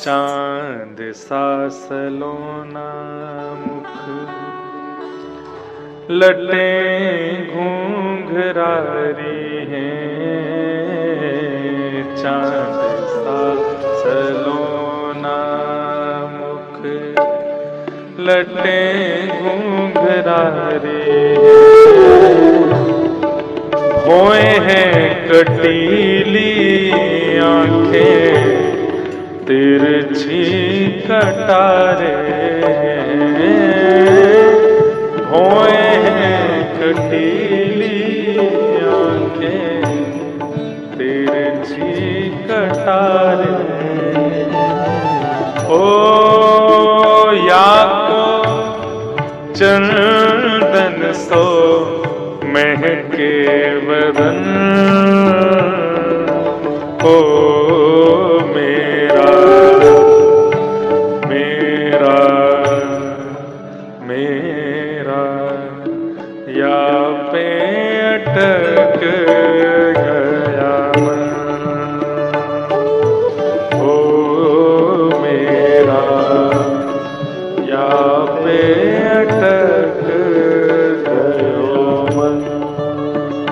चाँद सा सलोना मुख। लटे घूंघरारी हैं। चाँद सा सलोना मुख। लटे घूंघरारी होए हैं कटीली आँखें। तिरछी कटारे। होए हैं कटीली आँखें तिरछी कटारे। ओ या को चंदन सो महके बदन ओ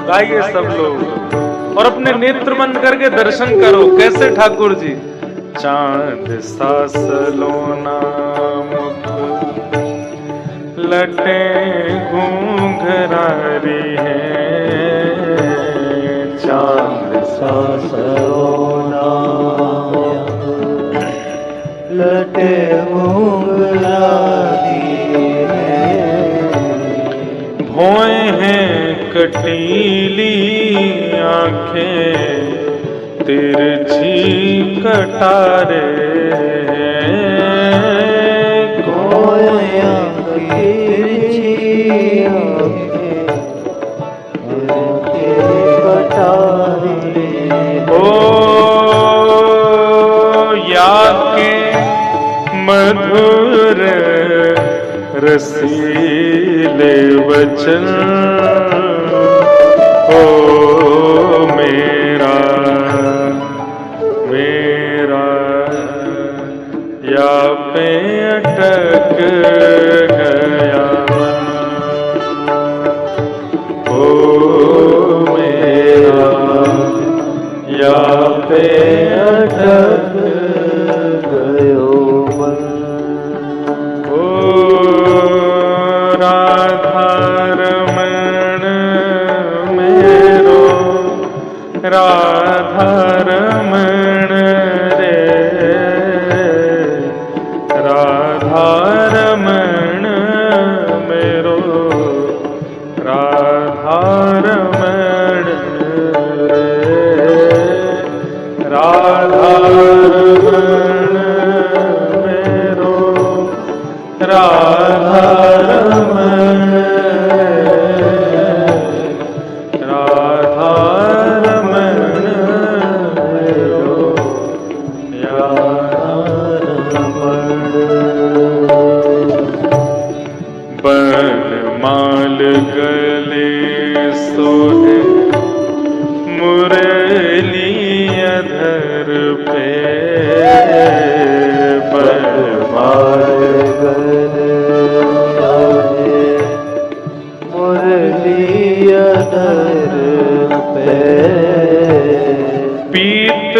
गाइए सब लोग। और अपने नेत्र बंद करके दर्शन करो। कैसे ठाकुर जी? चाँद सा सलोना लटे घूंघरारी है। चाँद सा सरोना लटे भोए हैं कटीली आँखें तिरछी कटारे कोया तिरछी ओ या के मधुर रसीले वचन। ओ मेरा मेरा या पे अटक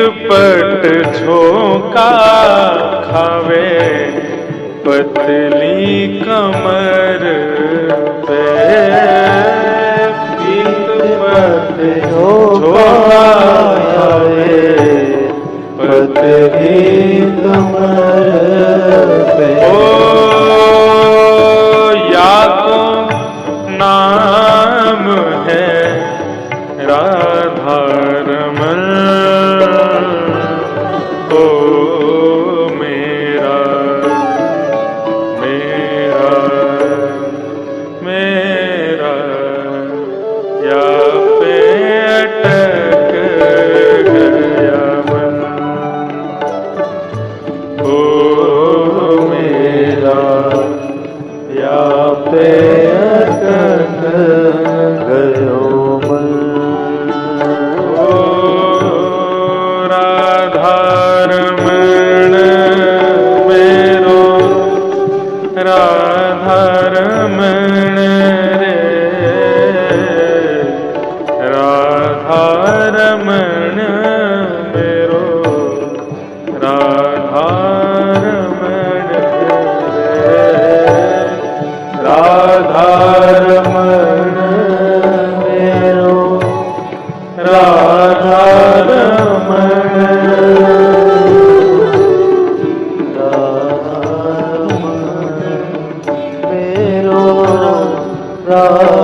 पट झोंका खावे पतली कमर ओ मेरा मेरा मेरा या पे अटक गया मेरा या पे Allah.